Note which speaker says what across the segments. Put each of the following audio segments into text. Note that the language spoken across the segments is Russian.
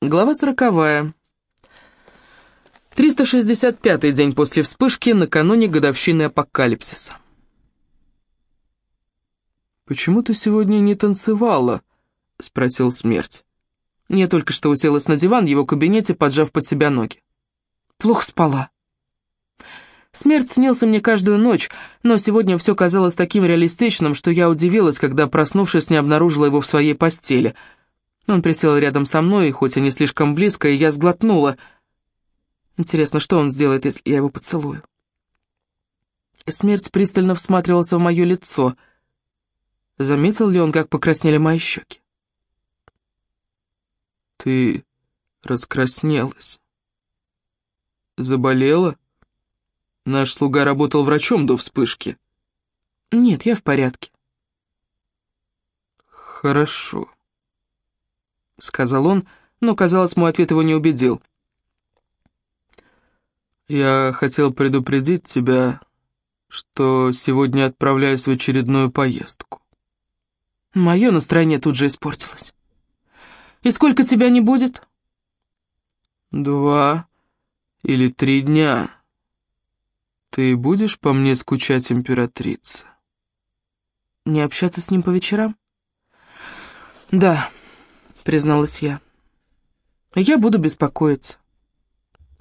Speaker 1: Глава сороковая. 365-й день после вспышки, накануне годовщины апокалипсиса.
Speaker 2: «Почему ты сегодня не танцевала?» — спросил смерть.
Speaker 1: Я только что уселась на диван в его кабинете, поджав под себя ноги. Плохо спала. Смерть снился мне каждую ночь, но сегодня все казалось таким реалистичным, что я удивилась, когда, проснувшись, не обнаружила его в своей постели — он присел рядом со мной, хоть и не слишком близко, и я сглотнула. Интересно, что он сделает, если я его поцелую? Смерть пристально всматривался в мое лицо. Заметил ли он, как покраснели мои щеки?
Speaker 2: «Ты раскраснелась. Заболела? Наш слуга работал врачом до вспышки».
Speaker 1: «Нет, я в порядке».
Speaker 2: «Хорошо».
Speaker 1: — сказал он, но, казалось, мой ответ его не убедил.
Speaker 2: «Я хотел предупредить тебя, что сегодня отправляюсь в очередную поездку».
Speaker 1: Мое настроение тут же испортилось. «И сколько тебя не будет?»
Speaker 2: «Два или три дня. Ты будешь по мне скучать, императрица?»
Speaker 1: «Не общаться с ним по вечерам?» «Да» призналась я. «Я буду беспокоиться.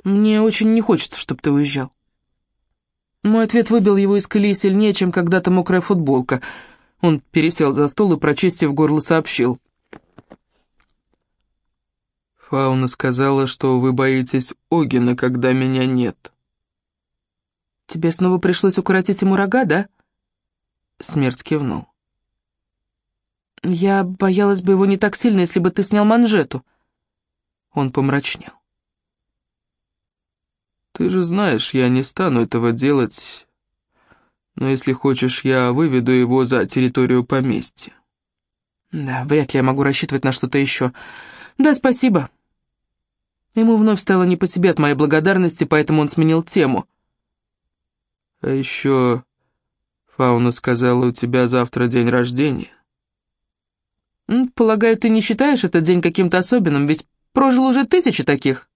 Speaker 1: Мне очень не хочется, чтобы ты уезжал». Мой ответ выбил его из колеи сильнее, чем когда-то мокрая футболка. Он пересел за стол и, прочистив горло, сообщил.
Speaker 2: «Фауна сказала, что вы боитесь Огина, когда меня нет».
Speaker 1: «Тебе снова пришлось укоротить ему рога, да?» Смерть кивнул. «Я боялась бы его не так сильно, если бы ты снял манжету». Он помрачнел.
Speaker 2: «Ты же знаешь, я не стану этого делать, но если хочешь, я выведу его за территорию поместья».
Speaker 1: «Да, вряд ли я могу рассчитывать на что-то еще. Да, спасибо». Ему вновь стало не по себе от моей благодарности, поэтому он сменил тему.
Speaker 2: «А еще Фауна сказала, у тебя завтра день рождения».
Speaker 1: «Полагаю, ты не считаешь этот день каким-то особенным, ведь прожил уже тысячи таких».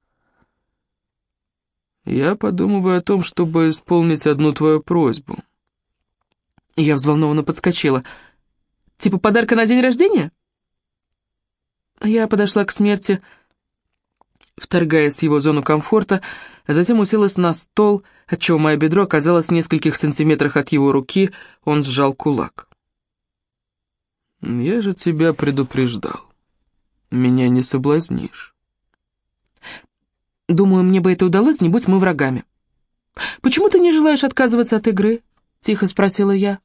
Speaker 2: «Я подумываю о том, чтобы исполнить одну твою просьбу».
Speaker 1: Я взволнованно подскочила. «Типа подарка на день рождения?» Я подошла к смерти, вторгаясь в его зону комфорта, а затем уселась на стол, отчего мое бедро оказалось в нескольких сантиметрах от его руки, он сжал кулак.
Speaker 2: «Я же тебя предупреждал. Меня не соблазнишь».
Speaker 1: «Думаю, мне бы это удалось, не будь мы врагами». «Почему ты не желаешь отказываться от игры?» — тихо спросила я.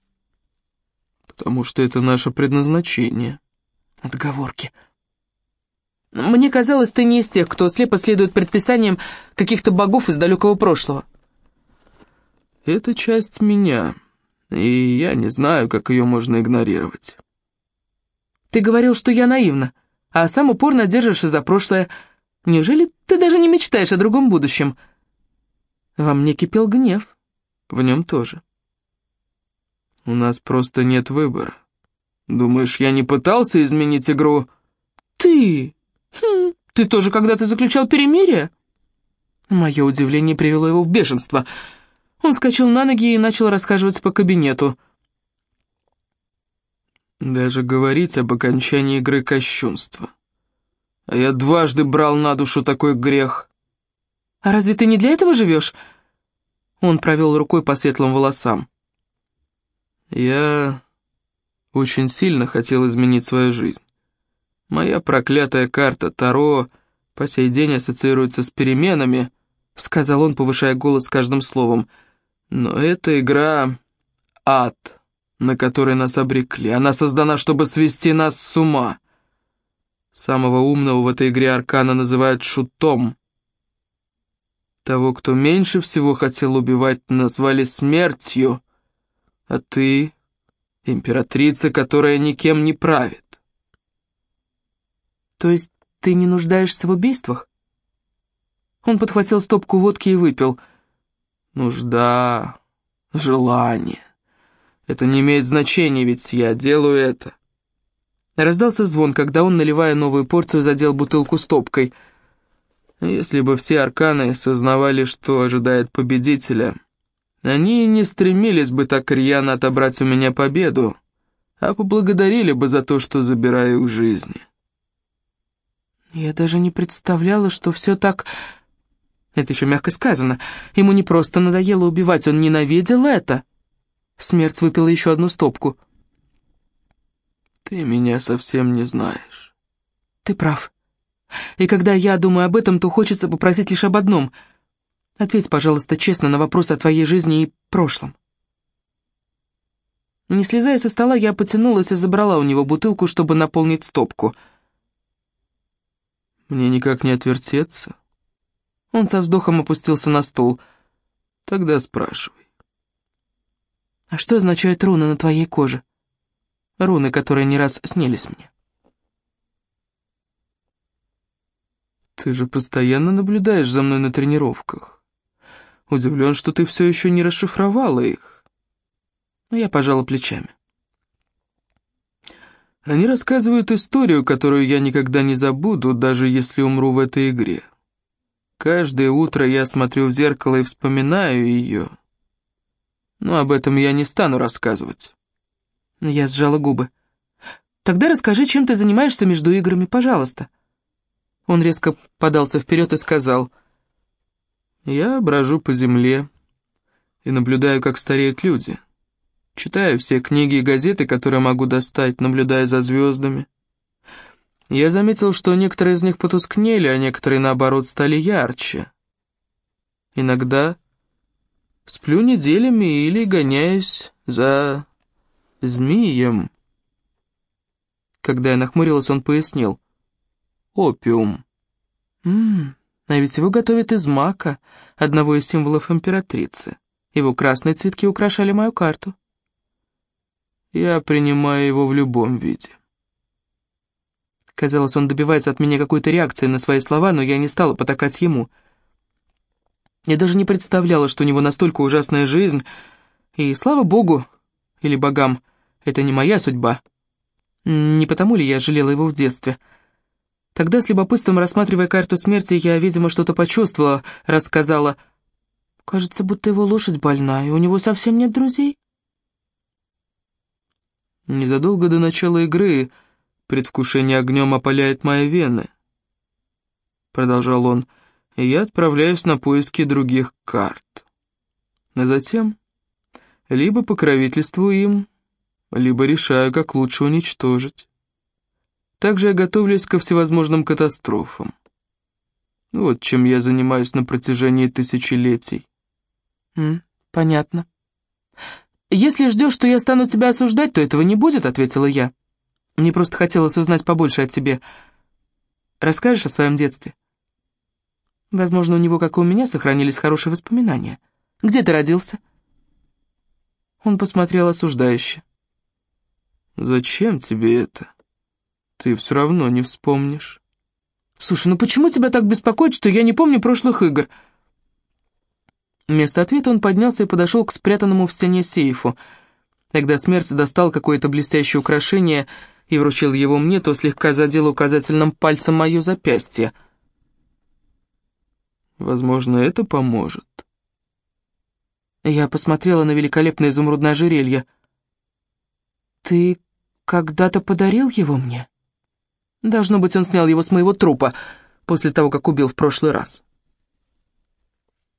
Speaker 2: «Потому что это наше предназначение».
Speaker 1: «Отговорки». «Мне казалось, ты не из тех, кто слепо следует предписаниям каких-то богов из далекого прошлого».
Speaker 2: «Это часть меня, и я не знаю, как ее можно игнорировать».
Speaker 1: Ты говорил, что я наивна, а сам упорно держишься за прошлое. Неужели ты даже не мечтаешь о другом будущем?» Во мне кипел гнев.
Speaker 2: В нем тоже. «У нас просто нет выбора. Думаешь, я не пытался изменить игру?»
Speaker 1: «Ты? Хм, ты тоже когда-то заключал перемирие?» Мое удивление привело его в бешенство. Он скачал на ноги и начал рассказывать по кабинету.
Speaker 2: Даже говорить об окончании игры кощунства. А я дважды брал на душу такой грех.
Speaker 1: А разве ты не для этого живешь? Он провел рукой по светлым волосам.
Speaker 2: Я очень сильно хотел изменить свою жизнь. Моя проклятая карта Таро по сей день ассоциируется с переменами, сказал он, повышая голос каждым словом. Но эта игра — ад на который нас обрекли. Она создана, чтобы свести нас с ума. Самого умного в этой игре Аркана называют шутом. Того, кто меньше всего хотел убивать, назвали смертью. А ты — императрица, которая никем не правит.
Speaker 1: То есть ты не нуждаешься в убийствах? Он подхватил стопку водки и выпил.
Speaker 2: Нужда, желание. Это не имеет значения, ведь я делаю это.
Speaker 1: Раздался звон, когда он, наливая новую порцию, задел бутылку стопкой.
Speaker 2: Если бы все арканы сознавали, что ожидает победителя, они не стремились бы так рьяно отобрать у меня победу, а поблагодарили бы за то, что забираю их жизни.
Speaker 1: Я даже не представляла, что все так... Это еще мягко сказано. Ему не просто надоело убивать, он ненавидел это. Смерть выпила еще одну стопку.
Speaker 2: Ты меня совсем не знаешь.
Speaker 1: Ты прав. И когда я думаю об этом, то хочется попросить лишь об одном. Ответь, пожалуйста, честно на вопрос о твоей жизни и прошлом. Не слезая со стола, я потянулась и забрала у него бутылку, чтобы наполнить стопку.
Speaker 2: Мне никак не отвертеться.
Speaker 1: Он со вздохом опустился на стул.
Speaker 2: Тогда спрашивай.
Speaker 1: А что означают руны на твоей коже? Руны, которые не раз снились мне.
Speaker 2: Ты же постоянно наблюдаешь за мной на тренировках. Удивлен, что ты все еще не расшифровала их.
Speaker 1: Но я пожала плечами.
Speaker 2: Они рассказывают историю, которую я никогда не забуду, даже если умру в этой игре. Каждое утро я смотрю в зеркало и вспоминаю ее. Но об этом я не стану рассказывать.
Speaker 1: Я сжала губы. «Тогда расскажи, чем ты занимаешься между играми, пожалуйста». Он резко подался вперед и сказал.
Speaker 2: «Я брожу по земле и наблюдаю, как стареют люди. Читаю все книги и газеты, которые могу достать, наблюдая за звездами. Я заметил, что некоторые из них потускнели, а некоторые, наоборот, стали ярче. Иногда сплю неделями или гоняюсь за змеем.
Speaker 1: Когда я нахмурилась, он пояснил.
Speaker 2: Опиум.
Speaker 1: Ммм, а ведь его готовят из мака, одного из символов императрицы. Его красные цветки украшали мою карту.
Speaker 2: Я принимаю его в любом виде.
Speaker 1: Казалось, он добивается от меня какой-то реакции на свои слова, но я не стала потакать ему. Я даже не представляла, что у него настолько ужасная жизнь, и, слава богу, или богам, это не моя судьба. Не потому ли я жалела его в детстве? Тогда, с любопытством рассматривая карту смерти, я, видимо, что-то почувствовала, рассказала. «Кажется, будто его лошадь больна, и у него совсем нет друзей».
Speaker 2: Незадолго до начала игры Предвкушение огнем опаляет мои вены. Продолжал он, и я отправляюсь на поиски других карт. А затем либо покровительствую им, либо решаю, как лучше уничтожить. Также я готовлюсь ко всевозможным катастрофам. Вот чем я занимаюсь на протяжении тысячелетий.
Speaker 1: М, понятно. «Если ждешь, что я стану тебя осуждать, то этого не будет», — ответила я. Мне просто хотелось узнать побольше о тебе. Расскажешь о своем детстве? Возможно, у него, как и у меня, сохранились хорошие воспоминания. Где ты родился?» Он посмотрел осуждающе.
Speaker 2: «Зачем тебе это? Ты все равно не вспомнишь».
Speaker 1: «Слушай, ну почему тебя так беспокоит, что я не помню прошлых игр?» Вместо ответа он поднялся и подошел к спрятанному в стене сейфу. Когда смерть достал какое-то блестящее украшение — и вручил его мне, то слегка задел указательным пальцем мое запястье.
Speaker 2: «Возможно, это поможет».
Speaker 1: Я посмотрела на великолепное изумрудное ожерелье. «Ты когда-то подарил его мне?» «Должно быть, он снял его с моего трупа после того, как убил в прошлый раз».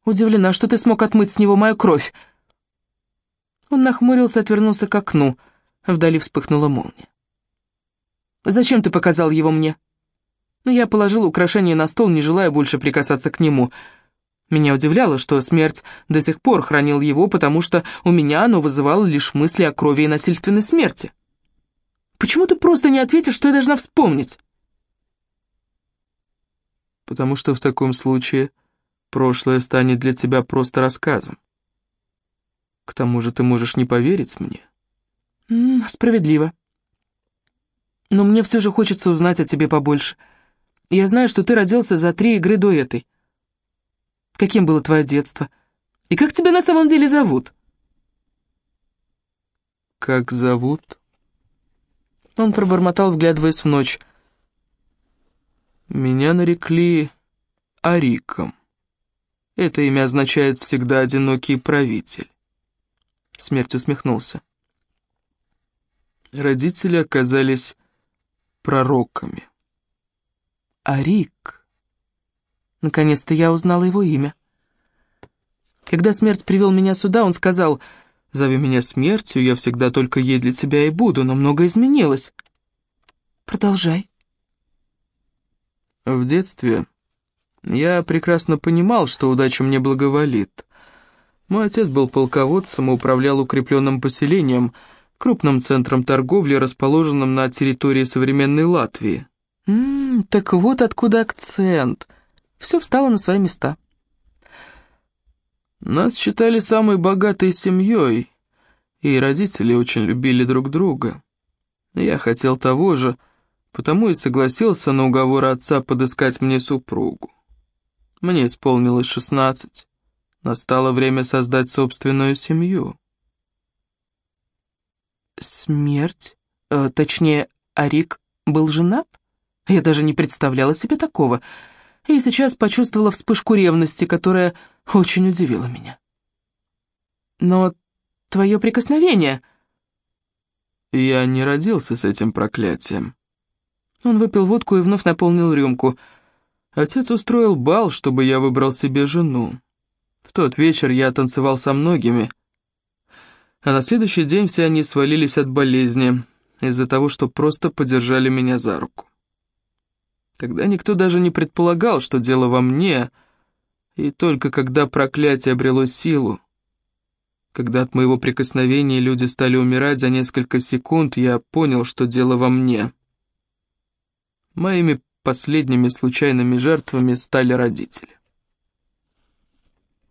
Speaker 1: «Удивлена, что ты смог отмыть с него мою кровь». Он нахмурился, отвернулся к окну. Вдали вспыхнула молния. Зачем ты показал его мне?» Я положил украшение на стол, не желая больше прикасаться к нему. Меня удивляло, что смерть до сих пор хранил его, потому что у меня оно вызывало лишь мысли о крови и насильственной смерти. «Почему ты просто не ответишь, что я должна вспомнить?»
Speaker 2: «Потому что в таком случае прошлое станет для тебя просто рассказом. К тому же ты можешь не поверить мне».
Speaker 1: «Справедливо», но мне все же хочется узнать о тебе побольше. Я знаю, что ты родился за три игры до этой. Каким было твое детство? И как тебя на самом деле зовут?»
Speaker 2: «Как зовут?»
Speaker 1: Он пробормотал, вглядываясь в ночь.
Speaker 2: «Меня нарекли Ариком. Это имя означает «всегда одинокий правитель».
Speaker 1: Смерть усмехнулся.
Speaker 2: Родители оказались пророками.
Speaker 1: Арик. Наконец-то я узнала его имя. Когда смерть привел меня сюда, он сказал, «Зови меня смертью, я всегда только ей для тебя и буду, но многое изменилось». Продолжай.
Speaker 2: В детстве я прекрасно понимал, что удача мне благоволит. Мой отец был полководцем и управлял укрепленным поселением, крупным центром торговли, расположенным на территории современной Латвии.
Speaker 1: «М -м, так вот откуда акцент. Все встало на свои места».
Speaker 2: Нас считали самой богатой семьей, и родители очень любили друг друга. Я хотел того же, потому и согласился на уговор отца подыскать мне супругу. Мне исполнилось шестнадцать. Настало время создать собственную семью.
Speaker 1: Смерть? Э, точнее, Арик был женат? Я даже не представляла себе такого. И сейчас почувствовала вспышку ревности, которая очень удивила меня. Но твое прикосновение...
Speaker 2: Я не родился с этим проклятием.
Speaker 1: Он выпил водку и вновь наполнил рюмку.
Speaker 2: Отец устроил бал, чтобы я выбрал себе жену. В тот вечер я танцевал со многими, а на следующий день все они свалились от болезни из-за того, что просто подержали меня за руку. Тогда никто даже не предполагал, что дело во мне, и только когда проклятие обрело силу, когда от моего прикосновения люди стали умирать за несколько секунд, я понял, что дело во мне. Моими последними случайными жертвами стали родители.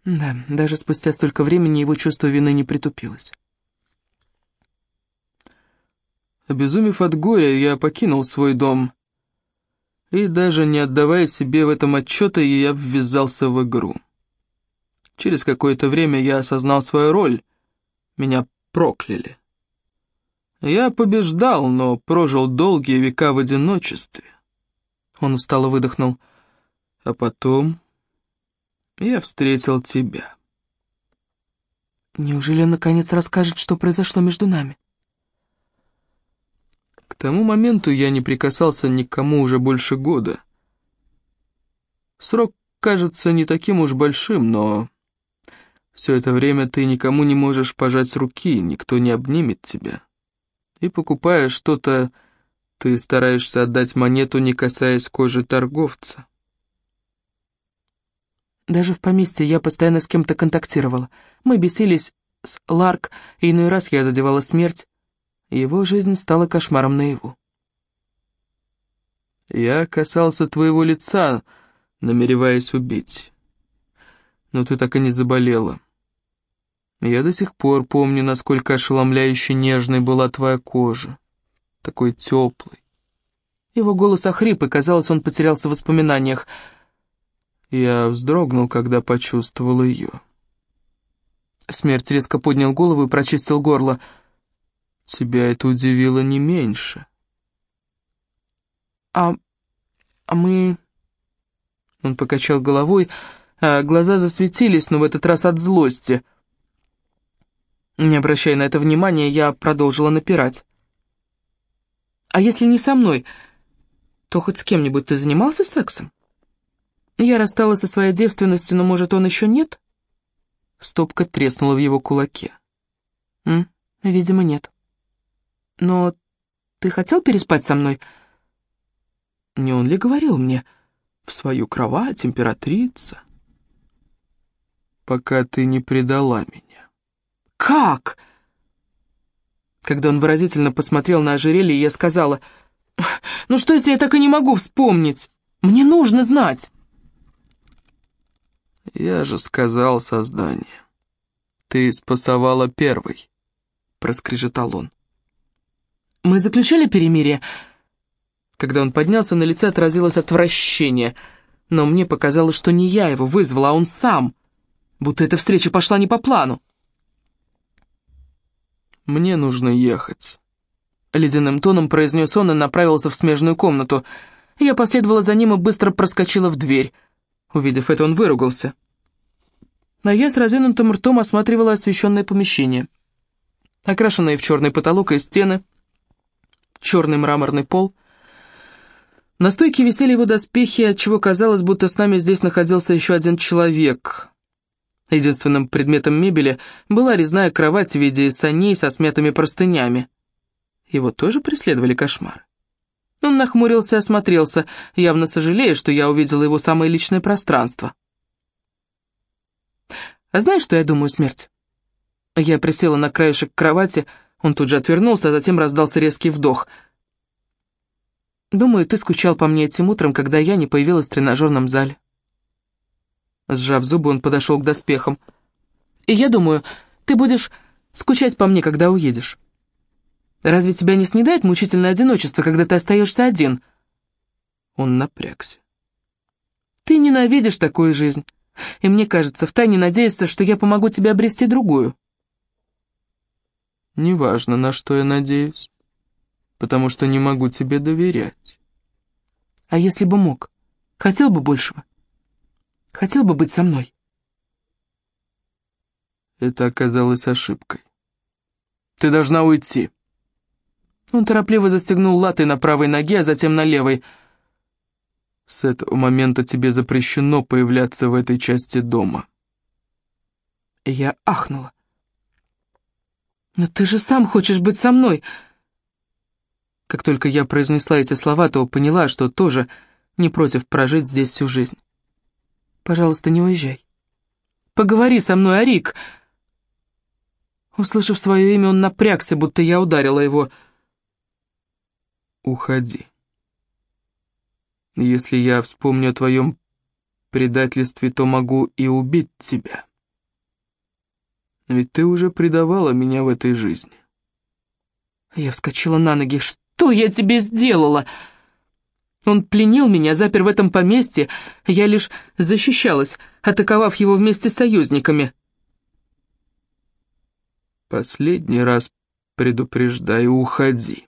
Speaker 1: Да, даже спустя столько времени его чувство вины не притупилось.
Speaker 2: Обезумев от горя, я покинул свой дом. И даже не отдавая себе в этом отчета, я ввязался в игру. Через какое-то время я осознал свою роль. Меня прокляли. Я побеждал, но прожил долгие века в одиночестве. Он устало выдохнул. А потом я встретил тебя.
Speaker 1: Неужели он наконец расскажет, что произошло между нами?
Speaker 2: К тому моменту я не прикасался ни к кому уже больше года. Срок кажется не таким уж большим, но все это время ты никому не можешь пожать руки, никто не обнимет тебя. И покупая что-то, ты стараешься отдать монету, не касаясь кожи торговца.
Speaker 1: Даже в поместье я постоянно с кем-то контактировала. Мы бесились с Ларк, и иной раз я задевала смерть. Его жизнь стала кошмаром наяву.
Speaker 2: Я касался твоего лица, намереваясь убить. Но ты так и не заболела. Я до сих пор помню, насколько ошеломляюще нежной была твоя кожа. Такой теплый.
Speaker 1: Его голос охрип, и, казалось, он потерялся в воспоминаниях —
Speaker 2: я вздрогнул, когда почувствовал ее.
Speaker 1: Смерть резко поднял голову и прочистил горло.
Speaker 2: Тебя это удивило не меньше.
Speaker 1: А... а мы... Он покачал головой, а глаза засветились, но в этот раз от злости. Не обращая на это внимания, я продолжила напирать. «А если не со мной, то хоть с кем-нибудь ты занимался сексом?» Я рассталась со своей девственностью, но, может, он еще нет? Стопка треснула в его кулаке. М, видимо, нет. Но ты хотел переспать со мной? Не он ли говорил мне? В свою кровать, императрица.
Speaker 2: Пока ты не предала меня.
Speaker 1: Как? Когда он выразительно посмотрел на ожерелье, я сказала, «Ну что, если я так и не могу вспомнить? Мне нужно знать».
Speaker 2: «Я же сказал создание. Ты спасовала первой», — проскрежетал он.
Speaker 1: «Мы заключали перемирие?» Когда он поднялся, на лице отразилось отвращение, но мне показалось, что не я его вызвала, а он сам, будто эта встреча пошла не по плану.
Speaker 2: «Мне нужно ехать.
Speaker 1: Ледяным тоном произнес он и направился в смежную комнату. Я последовала за ним и быстро проскочила в дверь. Увидев это, он выругался. А я с разинутым ртом осматривала освещенное помещение. Окрашенные в черный потолок и стены, черный мраморный пол. На стойке висели его доспехи, отчего казалось, будто с нами здесь находился еще один человек. Единственным предметом мебели была резная кровать в виде саней со смятыми простынями. Его тоже преследовали кошмары. Он нахмурился и осмотрелся, явно сожалея, что я увидела его самое личное пространство. «А знаешь, что я думаю, смерть?» Я присела на краешек кровати, он тут же отвернулся, а затем раздался резкий вдох. «Думаю, ты скучал по мне этим утром, когда я не появилась в тренажерном зале». Сжав зубы, он подошел к доспехам. «И я думаю, ты будешь скучать по мне, когда уедешь». Разве тебя не снедает мучительное одиночество, когда ты остаешься один?» Он напрягся. «Ты ненавидишь такую жизнь, и мне кажется, втайне надеешься, что я помогу тебе обрести другую».
Speaker 2: «Неважно, на что я надеюсь, потому что не могу тебе доверять».
Speaker 1: «А если бы мог? Хотел бы большего? Хотел бы быть со мной?»
Speaker 2: Это оказалось ошибкой. «Ты должна уйти».
Speaker 1: Он торопливо застегнул латы на правой ноге, а затем на левой.
Speaker 2: «С этого момента тебе запрещено появляться в этой части дома».
Speaker 1: Я ахнула. «Но ты же сам хочешь быть со мной!» Как только я произнесла эти слова, то поняла, что тоже не против прожить здесь всю жизнь. «Пожалуйста, не уезжай. Поговори со мной, Арик!» Услышав свое имя, он напрягся, будто я ударила его –
Speaker 2: уходи. Если я вспомню о твоем предательстве, то могу и убить тебя. Ведь ты уже предавала меня в этой жизни.
Speaker 1: Я вскочила на ноги. «Что я тебе сделала?» Он пленил меня, запер в этом поместье, я лишь защищалась, атаковав его вместе с союзниками.
Speaker 2: «Последний раз предупреждаю, уходи».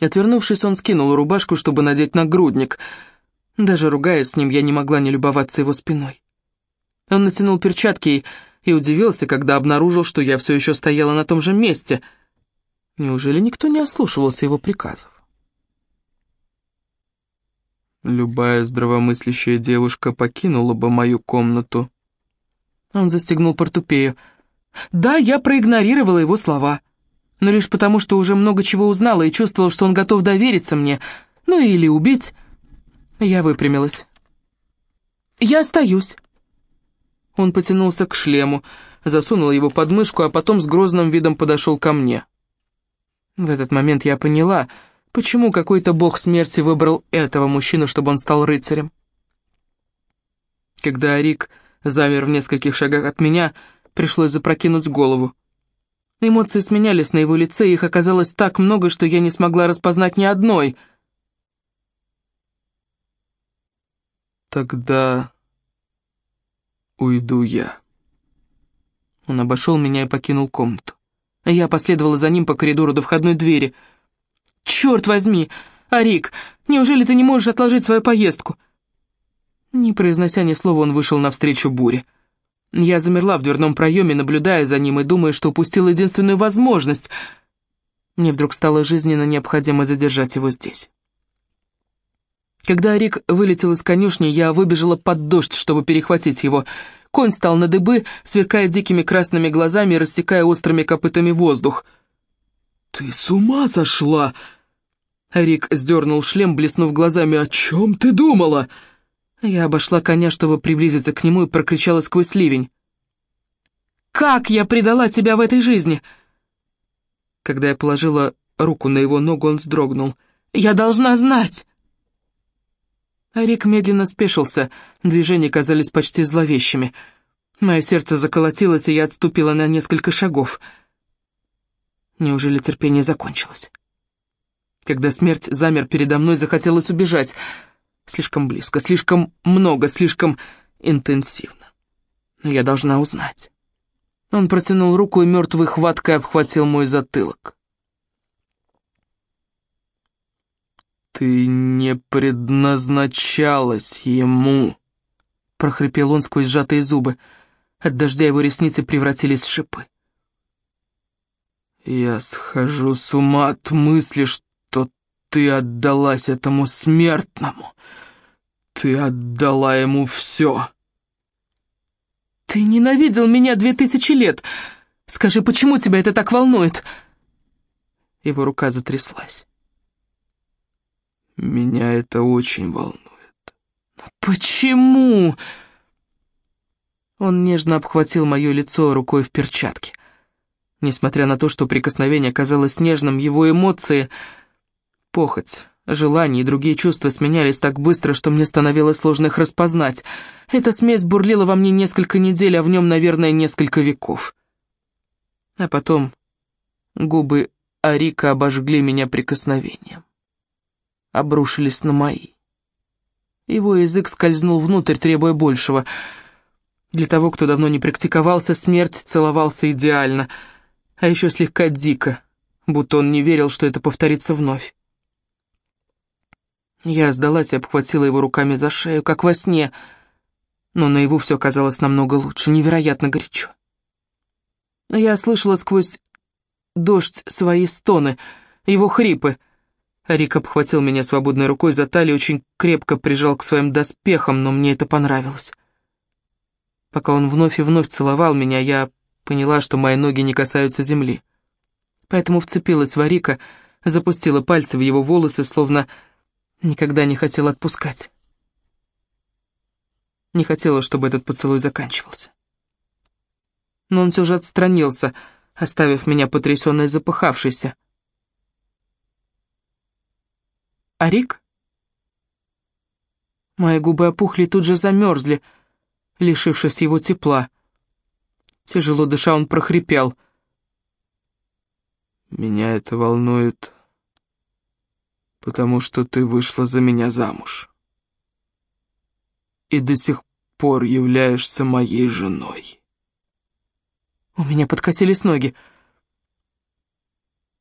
Speaker 1: Отвернувшись, он скинул рубашку, чтобы надеть нагрудник. Даже ругаясь с ним, я не могла не любоваться его спиной. Он натянул перчатки и, и удивился, когда обнаружил, что я все еще стояла на том же месте. Неужели никто не ослушивался его приказов?
Speaker 2: Любая здравомыслящая девушка покинула бы мою комнату.
Speaker 1: Он застегнул портупею. Да, я проигнорировала его слова но лишь потому, что уже много чего узнала и чувствовала, что он готов довериться мне, ну или убить. Я выпрямилась. «Я остаюсь». Он потянулся к шлему, засунул его под мышку, а потом с грозным видом подошел ко мне. В этот момент я поняла, почему какой-то бог смерти выбрал этого мужчину, чтобы он стал рыцарем. Когда Арик замер в нескольких шагах от меня, пришлось запрокинуть голову. Эмоции сменялись на его лице, их оказалось так много, что я не смогла распознать ни одной.
Speaker 2: «Тогда уйду я».
Speaker 1: Он обошел меня и покинул комнату. Я последовала за ним по коридору до входной двери. «Черт возьми! Арик, неужели ты не можешь отложить свою поездку?» Не произнося ни слова, он вышел навстречу буре. Я замерла в дверном проеме, наблюдая за ним и думая, что упустила единственную возможность. Мне вдруг стало жизненно необходимо задержать его здесь. Когда Рик вылетел из конюшни, я выбежала под дождь, чтобы перехватить его. Конь стал на дыбы, сверкая дикими красными глазами и рассекая острыми копытами воздух.
Speaker 2: «Ты с ума сошла!»
Speaker 1: Рик сдернул шлем, блеснув глазами. «О чем ты думала?» Я обошла коня, чтобы приблизиться к нему, и прокричала сквозь ливень. «Как я предала тебя в этой жизни?» Когда я положила руку на его ногу, он вздрогнул. «Я должна знать!» Арик медленно спешился, движения казались почти зловещими. Мое сердце заколотилось, и я отступила на несколько шагов. Неужели терпение закончилось? Когда смерть замер передо мной, захотелось убежать — Слишком близко, слишком много, слишком интенсивно. Но я должна узнать. Он протянул руку и мертвой хваткой обхватил мой затылок.
Speaker 2: «Ты не предназначалась ему», — прохрипел он сквозь сжатые зубы. От дождя его ресницы превратились в шипы. «Я схожу с ума от мысли, что ты отдалась этому смертному. Ты отдала ему все».
Speaker 1: «Ты ненавидел меня две тысячи лет. Скажи, почему тебя это так волнует?» Его рука затряслась.
Speaker 2: Меня это очень волнует.
Speaker 1: Почему? Он нежно обхватил мое лицо рукой в перчатке. Несмотря на то, что прикосновение казалось нежным, его эмоции, похоть, желания и другие чувства сменялись так быстро, что мне становилось сложно их распознать. Эта смесь бурлила во мне несколько недель, а в нем, наверное, несколько веков. А потом губы Арика обожгли меня прикосновением обрушились на мои. Его язык скользнул внутрь, требуя большего. Для того, кто давно не практиковался, смерть целовался идеально, а еще слегка дико, будто он не верил, что это повторится вновь. Я сдалась и обхватила его руками за шею, как во сне, но наяву все казалось намного лучше, невероятно горячо. Я слышала сквозь дождь свои стоны, его хрипы — Рик обхватил меня свободной рукой за талию, очень крепко прижал к своим доспехам, но мне это понравилось. Пока он вновь и вновь целовал меня, я поняла, что мои ноги не касаются земли. Поэтому вцепилась в Арика, запустила пальцы в его волосы, словно никогда не хотела отпускать. Не хотела, чтобы этот поцелуй заканчивался. Но он все же отстранился, оставив меня потрясенной и запыхавшейся. А Рик? Мои губы опухли и тут же замерзли, лишившись его тепла. Тяжело дыша, он прохрипел.
Speaker 2: «Меня это волнует, потому что ты вышла за меня замуж. И до сих пор являешься моей женой».
Speaker 1: У меня подкосились ноги.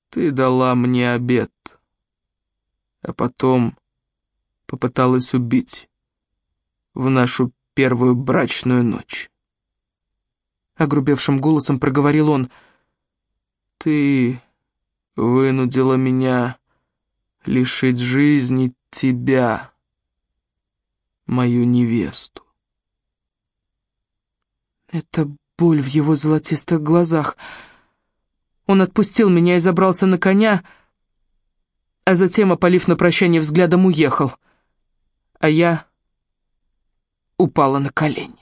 Speaker 2: «Ты дала мне обед» а потом попыталась убить в нашу первую брачную ночь.
Speaker 1: Огрубевшим голосом проговорил он.
Speaker 2: «Ты вынудила меня лишить жизни тебя, мою невесту».
Speaker 1: Это боль в его золотистых глазах. Он отпустил меня и забрался на коня, — а затем, опалив на прощание взглядом, уехал. А я упала на колени.